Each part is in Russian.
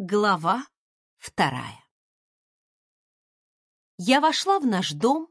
Глава вторая Я вошла в наш дом,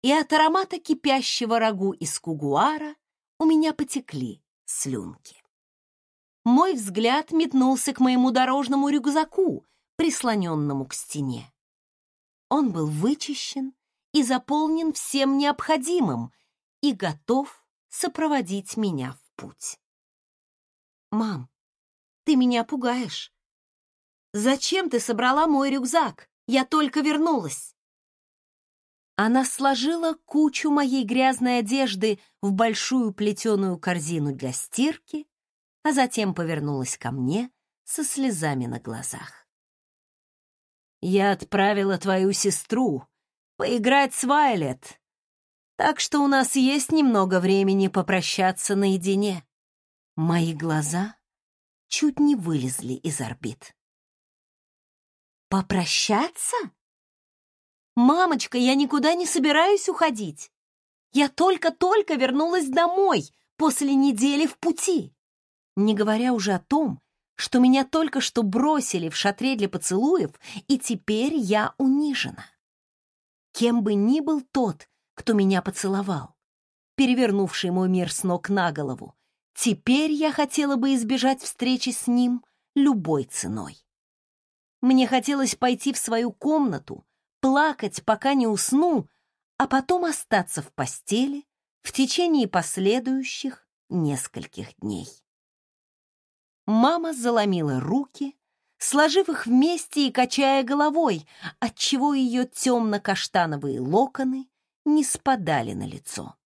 и от аромата кипящего рагу из кугуара у меня потекли слюнки. Мой взгляд метнулся к моему дорожному рюкзаку, прислоненному к стене. Он был вычищен и заполнен всем необходимым и готов сопроводить меня в путь. «Мам, ты меня пугаешь», Зачем ты собрала мой рюкзак? Я только вернулась. Она сложила кучу моей грязной одежды в большую плетеную корзину для стирки, а затем повернулась ко мне со слезами на глазах. «Я отправила твою сестру поиграть с Вайлет, так что у нас есть немного времени попрощаться наедине». Мои глаза чуть не вылезли из орбит. Попрощаться? Мамочка, я никуда не собираюсь уходить. Я только-только вернулась домой после недели в пути. Не говоря уже о том, что меня только что бросили в шатре для поцелуев, и теперь я унижена. Кем бы ни был тот, кто меня поцеловал, перевернувший мой мир с ног на голову, теперь я хотела бы избежать встречи с ним любой ценой. Мне хотелось пойти в свою комнату, плакать, пока не усну, а потом остаться в постели в течение последующих нескольких дней. Мама заломила руки, сложив их вместе и качая головой, отчего ее темно-каштановые локоны не спадали на лицо.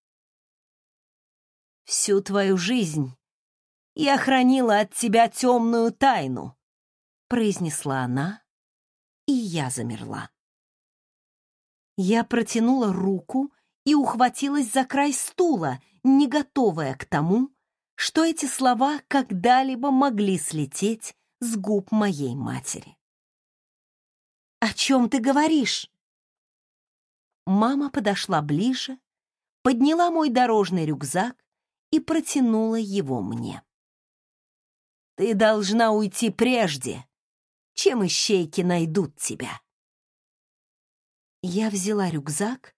«Всю твою жизнь я хранила от тебя темную тайну», произнесла она, и я замерла. Я протянула руку и ухватилась за край стула, не готовая к тому, что эти слова когда-либо могли слететь с губ моей матери. «О чем ты говоришь?» Мама подошла ближе, подняла мой дорожный рюкзак и протянула его мне. «Ты должна уйти прежде, чем ищейки найдут тебя. Я взяла рюкзак,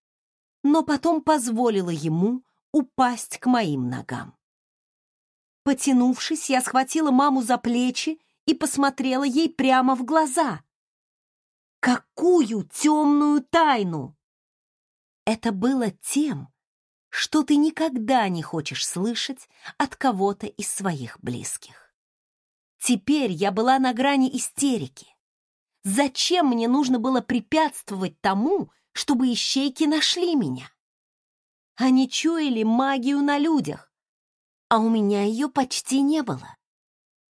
но потом позволила ему упасть к моим ногам. Потянувшись, я схватила маму за плечи и посмотрела ей прямо в глаза. Какую темную тайну! Это было тем, что ты никогда не хочешь слышать от кого-то из своих близких. Теперь я была на грани истерики. Зачем мне нужно было препятствовать тому, чтобы ищейки нашли меня? Они чуяли магию на людях, а у меня ее почти не было.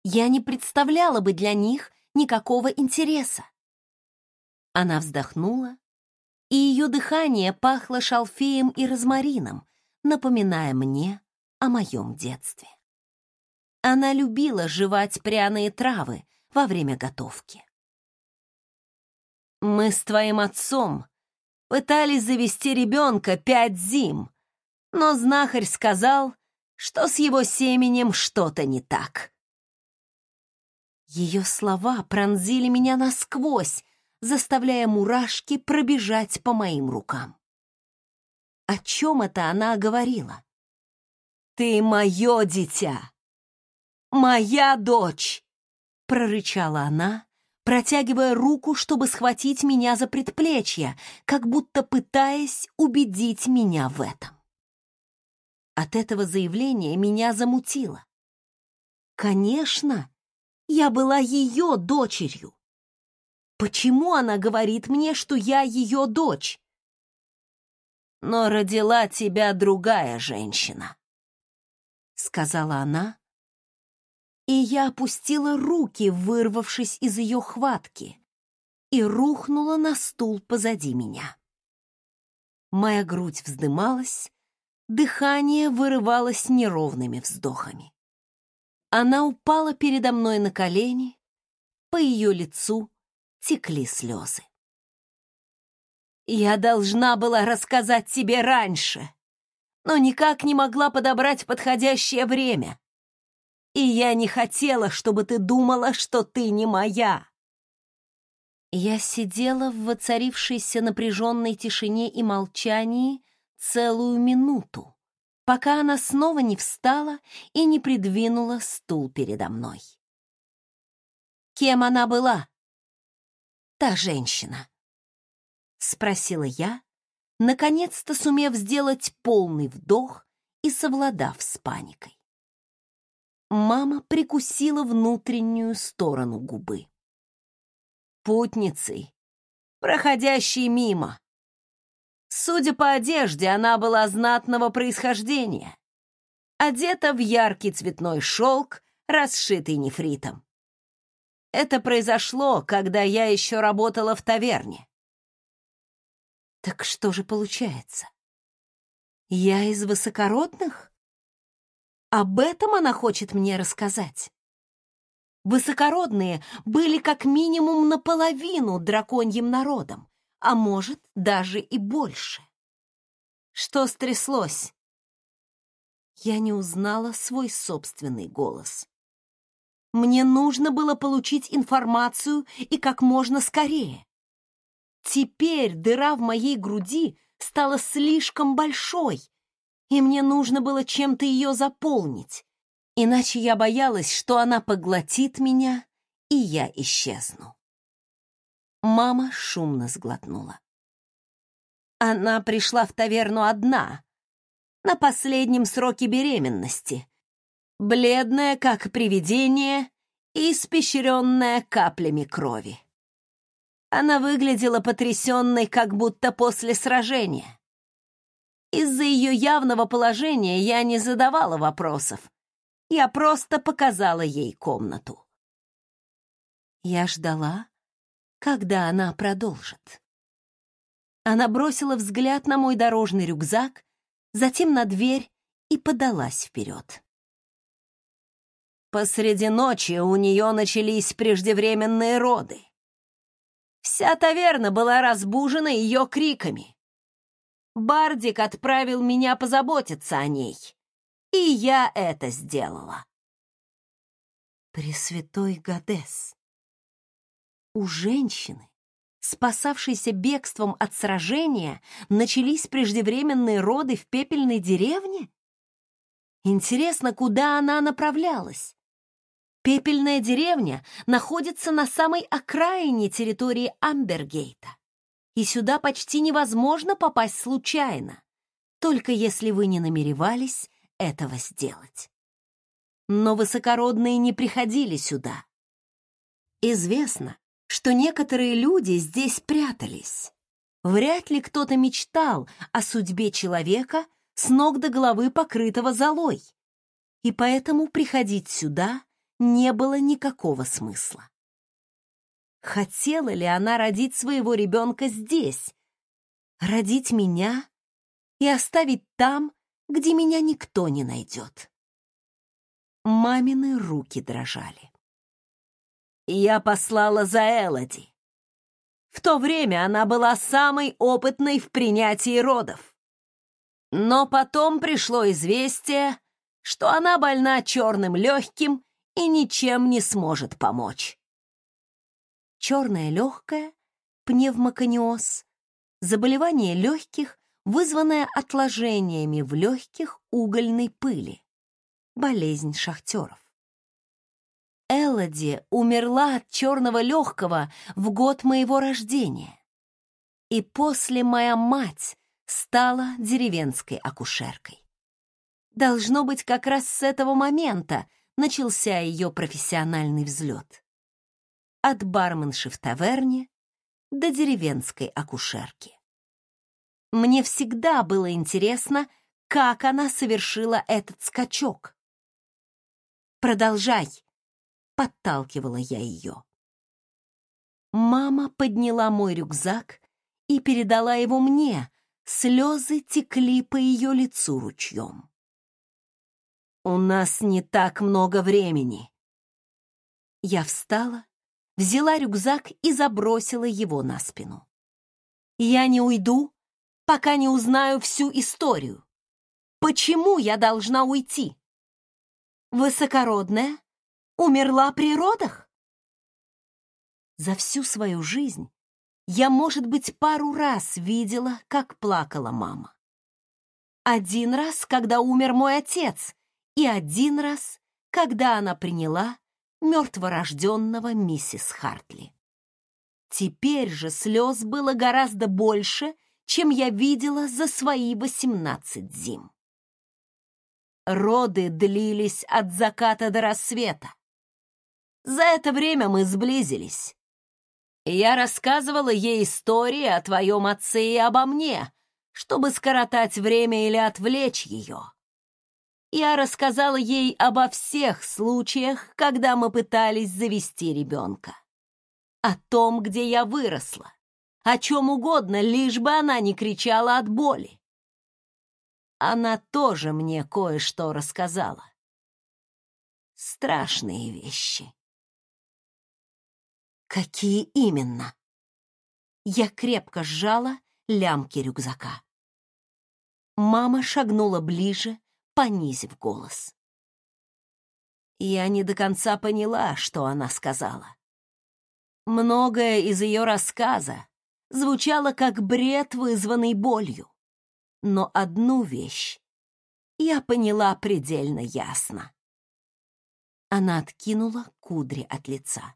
Я не представляла бы для них никакого интереса. Она вздохнула, и ее дыхание пахло шалфеем и розмарином, напоминая мне о моем детстве. Она любила жевать пряные травы во время готовки. «Мы с твоим отцом пытались завести ребенка пять зим, но знахарь сказал, что с его семенем что-то не так». Ее слова пронзили меня насквозь, заставляя мурашки пробежать по моим рукам. О чем это она говорила? «Ты мое дитя!» «Моя дочь!» — прорычала она, протягивая руку, чтобы схватить меня за предплечье, как будто пытаясь убедить меня в этом. От этого заявления меня замутило. Конечно, я была ее дочерью. Почему она говорит мне, что я ее дочь? Но родила тебя другая женщина, — сказала она, и я опустила руки, вырвавшись из ее хватки, и рухнула на стул позади меня. Моя грудь вздымалась, дыхание вырывалось неровными вздохами. Она упала передо мной на колени, по ее лицу текли слезы. Я должна была рассказать тебе раньше, но никак не могла подобрать подходящее время. И я не хотела, чтобы ты думала, что ты не моя. Я сидела в воцарившейся напряженной тишине и молчании целую минуту, пока она снова не встала и не придвинула стул передо мной. Кем она была? Та женщина. Спросила я, наконец-то сумев сделать полный вдох и совладав с паникой. Мама прикусила внутреннюю сторону губы. Путницей, проходящей мимо. Судя по одежде, она была знатного происхождения, одета в яркий цветной шелк, расшитый нефритом. Это произошло, когда я еще работала в таверне. Так что же получается? Я из высокородных? Об этом она хочет мне рассказать. Высокородные были как минимум наполовину драконьим народом, а может, даже и больше. Что стряслось? Я не узнала свой собственный голос. Мне нужно было получить информацию и как можно скорее. Теперь дыра в моей груди стала слишком большой, и мне нужно было чем-то ее заполнить, иначе я боялась, что она поглотит меня, и я исчезну. Мама шумно сглотнула. Она пришла в таверну одна, на последнем сроке беременности, бледная, как привидение, и испещренная каплями крови. Она выглядела потрясенной, как будто после сражения. Из-за ее явного положения я не задавала вопросов. Я просто показала ей комнату. Я ждала, когда она продолжит. Она бросила взгляд на мой дорожный рюкзак, затем на дверь и подалась вперед. Посреди ночи у нее начались преждевременные роды. Вся таверна была разбужена ее криками. Бардик отправил меня позаботиться о ней, и я это сделала. Пресвятой Гадес. У женщины, спасавшейся бегством от сражения, начались преждевременные роды в пепельной деревне? Интересно, куда она направлялась? Пепельная деревня находится на самой окраине территории Амбергейта. И сюда почти невозможно попасть случайно, только если вы не намеревались этого сделать. Но высокородные не приходили сюда. Известно, что некоторые люди здесь прятались. Вряд ли кто-то мечтал о судьбе человека с ног до головы покрытого золой, и поэтому приходить сюда не было никакого смысла. Хотела ли она родить своего ребенка здесь, родить меня и оставить там, где меня никто не найдет? Мамины руки дрожали. Я послала за Элоди. В то время она была самой опытной в принятии родов. Но потом пришло известие, что она больна черным легким и ничем не сможет помочь. Черное легкое, пневмокониоз, заболевание легких, вызванное отложениями в легких угольной пыли, болезнь шахтеров. Элоди умерла от черного легкого в год моего рождения. И после моя мать стала деревенской акушеркой. Должно быть, как раз с этого момента начался ее профессиональный взлет. От барменши в таверне до деревенской акушерки. Мне всегда было интересно, как она совершила этот скачок. «Продолжай!» — подталкивала я ее. Мама подняла мой рюкзак и передала его мне, слезы текли по ее лицу ручьем. «У нас не так много времени». Я встала, взяла рюкзак и забросила его на спину. «Я не уйду, пока не узнаю всю историю. Почему я должна уйти? Высокородная умерла при родах?» За всю свою жизнь я, может быть, пару раз видела, как плакала мама. Один раз, когда умер мой отец, и один раз, когда она приняла мертворожденного миссис Хартли. Теперь же слез было гораздо больше, чем я видела за свои восемнадцать зим. Роды длились от заката до рассвета. За это время мы сблизились. Я рассказывала ей истории о твоем отце и обо мне, чтобы скоротать время или отвлечь ее. Я рассказала ей обо всех случаях, когда мы пытались завести ребенка. О том, где я выросла. О чем угодно, лишь бы она не кричала от боли. Она тоже мне кое-что рассказала. Страшные вещи. Какие именно? Я крепко сжала лямки рюкзака. Мама шагнула ближе, понизив голос. Я не до конца поняла, что она сказала. Многое из ее рассказа звучало как бред, вызванный болью. Но одну вещь я поняла предельно ясно. Она откинула кудри от лица.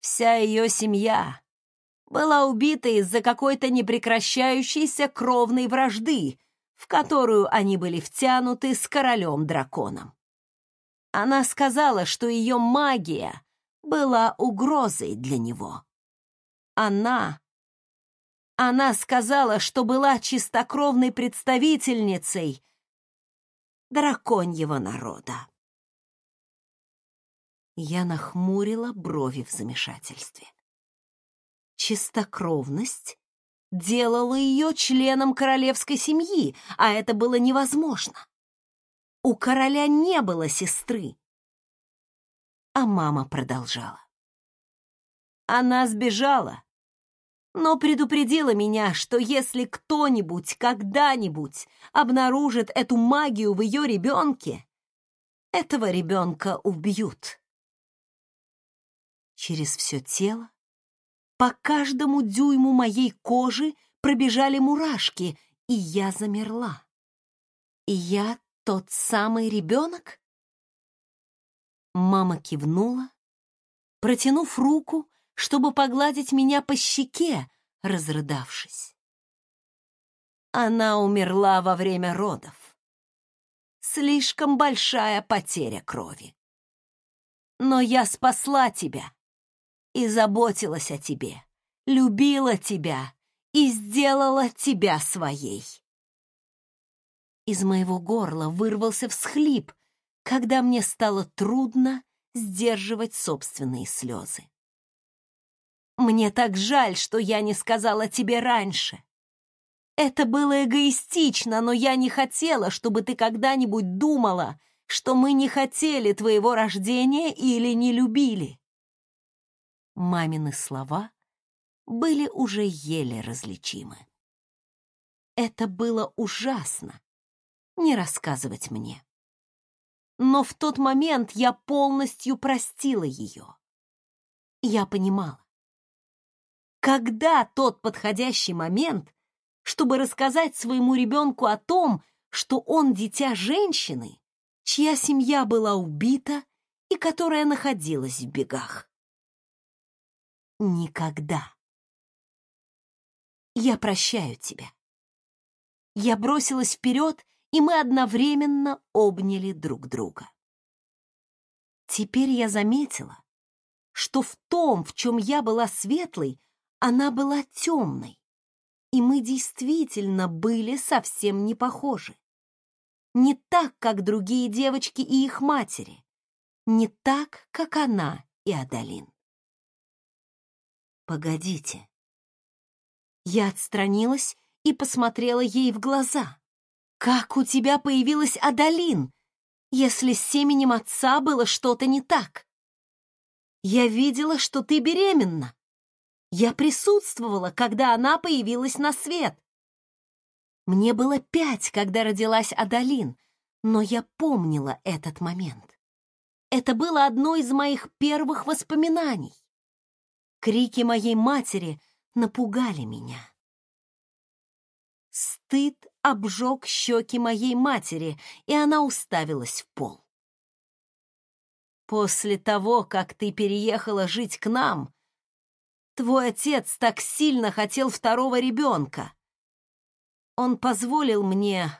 Вся ее семья была убита из-за какой-то непрекращающейся кровной вражды, в которую они были втянуты с королем-драконом. Она сказала, что ее магия была угрозой для него. Она... Она сказала, что была чистокровной представительницей драконьего народа. Я нахмурила брови в замешательстве. Чистокровность делала ее членом королевской семьи, а это было невозможно. У короля не было сестры. А мама продолжала. Она сбежала, но предупредила меня, что если кто-нибудь когда-нибудь обнаружит эту магию в ее ребенке, этого ребенка убьют. Через все тело, по каждому дюйму моей кожи пробежали мурашки, и я замерла. И я тот самый ребенок? Мама кивнула, протянув руку, чтобы погладить меня по щеке, разрыдавшись. Она умерла во время родов. Слишком большая потеря крови. Но я спасла тебя и заботилась о тебе, любила тебя и сделала тебя своей. Из моего горла вырвался всхлип, когда мне стало трудно сдерживать собственные слезы. Мне так жаль, что я не сказала тебе раньше. Это было эгоистично, но я не хотела, чтобы ты когда-нибудь думала, что мы не хотели твоего рождения или не любили. Мамины слова были уже еле различимы. Это было ужасно, не рассказывать мне. Но в тот момент я полностью простила ее. Я понимала. Когда тот подходящий момент, чтобы рассказать своему ребенку о том, что он дитя женщины, чья семья была убита и которая находилась в бегах? Никогда. Я прощаю тебя. Я бросилась вперед, и мы одновременно обняли друг друга. Теперь я заметила, что в том, в чем я была светлой, она была темной, и мы действительно были совсем не похожи. Не так, как другие девочки и их матери, не так, как она и Адалин. Погодите. Я отстранилась и посмотрела ей в глаза. Как у тебя появилась Адалин, если с семенем отца было что-то не так? Я видела, что ты беременна. Я присутствовала, когда она появилась на свет. Мне было пять, когда родилась Адалин, но я помнила этот момент. Это было одно из моих первых воспоминаний. Крики моей матери напугали меня. Стыд обжег щеки моей матери, и она уставилась в пол. «После того, как ты переехала жить к нам, твой отец так сильно хотел второго ребенка. Он позволил мне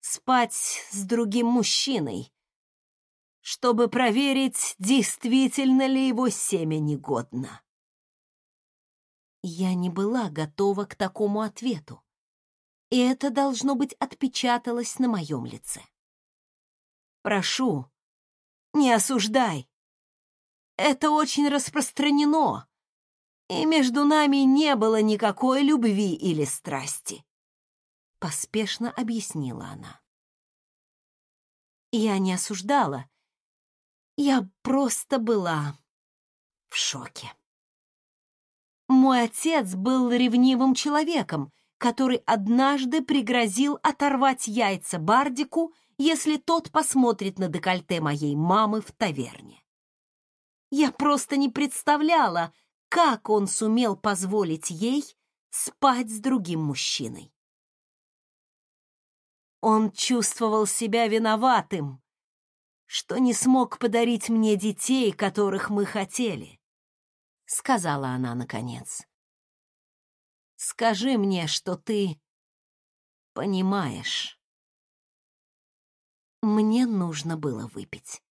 спать с другим мужчиной, чтобы проверить, действительно ли его семя негодно. Я не была готова к такому ответу, и это, должно быть, отпечаталось на моем лице. «Прошу, не осуждай. Это очень распространено, и между нами не было никакой любви или страсти», — поспешно объяснила она. Я не осуждала. Я просто была в шоке. Мой отец был ревнивым человеком, который однажды пригрозил оторвать яйца Бардику, если тот посмотрит на декольте моей мамы в таверне. Я просто не представляла, как он сумел позволить ей спать с другим мужчиной. Он чувствовал себя виноватым, что не смог подарить мне детей, которых мы хотели, — сказала она наконец. Скажи мне, что ты понимаешь. Мне нужно было выпить.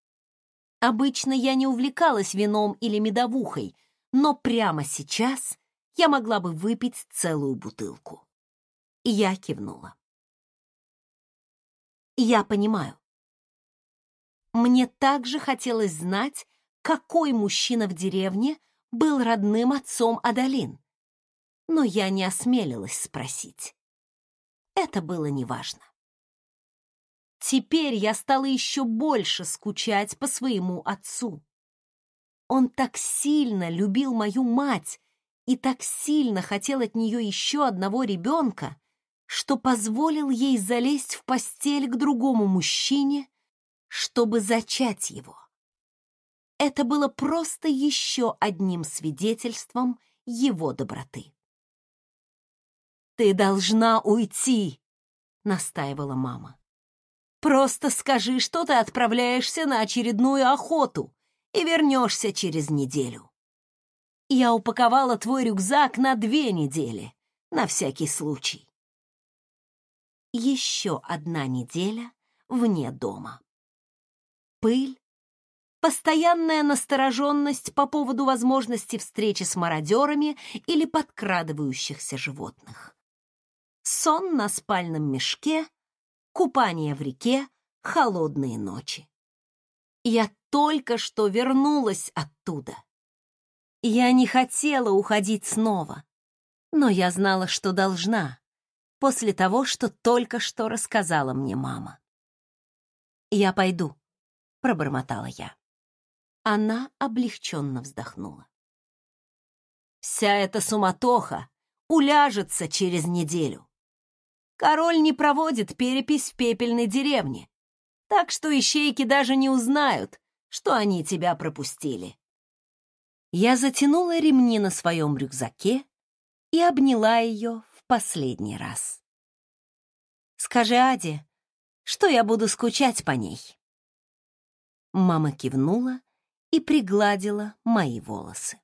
Обычно я не увлекалась вином или медовухой, но прямо сейчас я могла бы выпить целую бутылку. И я кивнула. Я понимаю. Мне также хотелось знать, какой мужчина в деревне был родным отцом Адалин. Но я не осмелилась спросить. Это было неважно. Теперь я стала еще больше скучать по своему отцу. Он так сильно любил мою мать и так сильно хотел от нее еще одного ребенка, что позволил ей залезть в постель к другому мужчине, чтобы зачать его. Это было просто еще одним свидетельством его доброты. «Ты должна уйти», — настаивала мама. «Просто скажи, что ты отправляешься на очередную охоту и вернешься через неделю. Я упаковала твой рюкзак на две недели, на всякий случай еще одна неделя вне дома. Пыль, постоянная настороженность по поводу возможности встречи с мародерами или подкрадывающихся животных. Сон на спальном мешке, купание в реке, холодные ночи. Я только что вернулась оттуда. Я не хотела уходить снова, но я знала, что должна после того, что только что рассказала мне мама. «Я пойду», — пробормотала я. Она облегченно вздохнула. «Вся эта суматоха уляжется через неделю. Король не проводит перепись в пепельной деревне, так что ищейки даже не узнают, что они тебя пропустили». Я затянула ремни на своем рюкзаке и обняла ее последний раз. Скажи Аде, что я буду скучать по ней. Мама кивнула и пригладила мои волосы.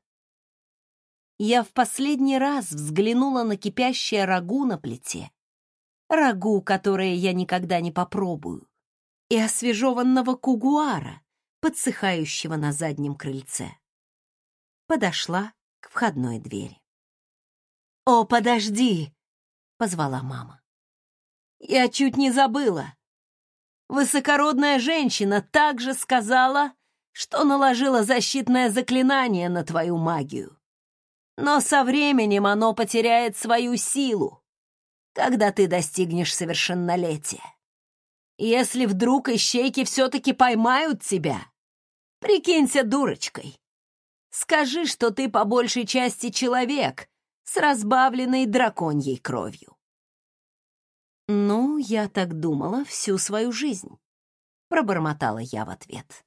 Я в последний раз взглянула на кипящее рагу на плите, рагу, которое я никогда не попробую, и освежеванного кугуара, подсыхающего на заднем крыльце. Подошла к входной двери. «О, подожди!» — позвала мама. «Я чуть не забыла. Высокородная женщина также сказала, что наложила защитное заклинание на твою магию. Но со временем оно потеряет свою силу, когда ты достигнешь совершеннолетия. Если вдруг ищейки все-таки поймают тебя, прикинься дурочкой. Скажи, что ты по большей части человек, с разбавленной драконьей кровью. «Ну, я так думала всю свою жизнь», — пробормотала я в ответ.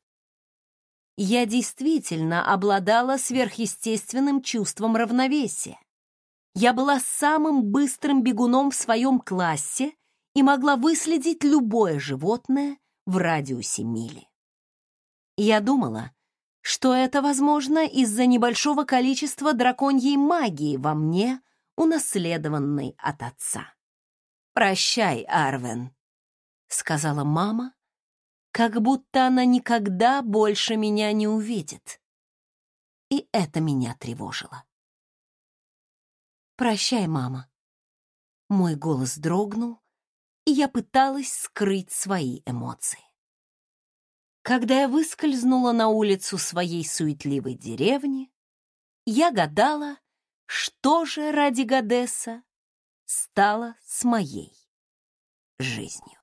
я действительно обладала сверхъестественным чувством равновесия. Я была самым быстрым бегуном в своем классе и могла выследить любое животное в радиусе мили. Я думала, что это возможно из-за небольшого количества драконьей магии во мне, унаследованной от отца. «Прощай, Арвен», — сказала мама, как будто она никогда больше меня не увидит. И это меня тревожило. «Прощай, мама». Мой голос дрогнул, и я пыталась скрыть свои эмоции. Когда я выскользнула на улицу своей суетливой деревни, я гадала, что же ради Гадеса стало с моей жизнью.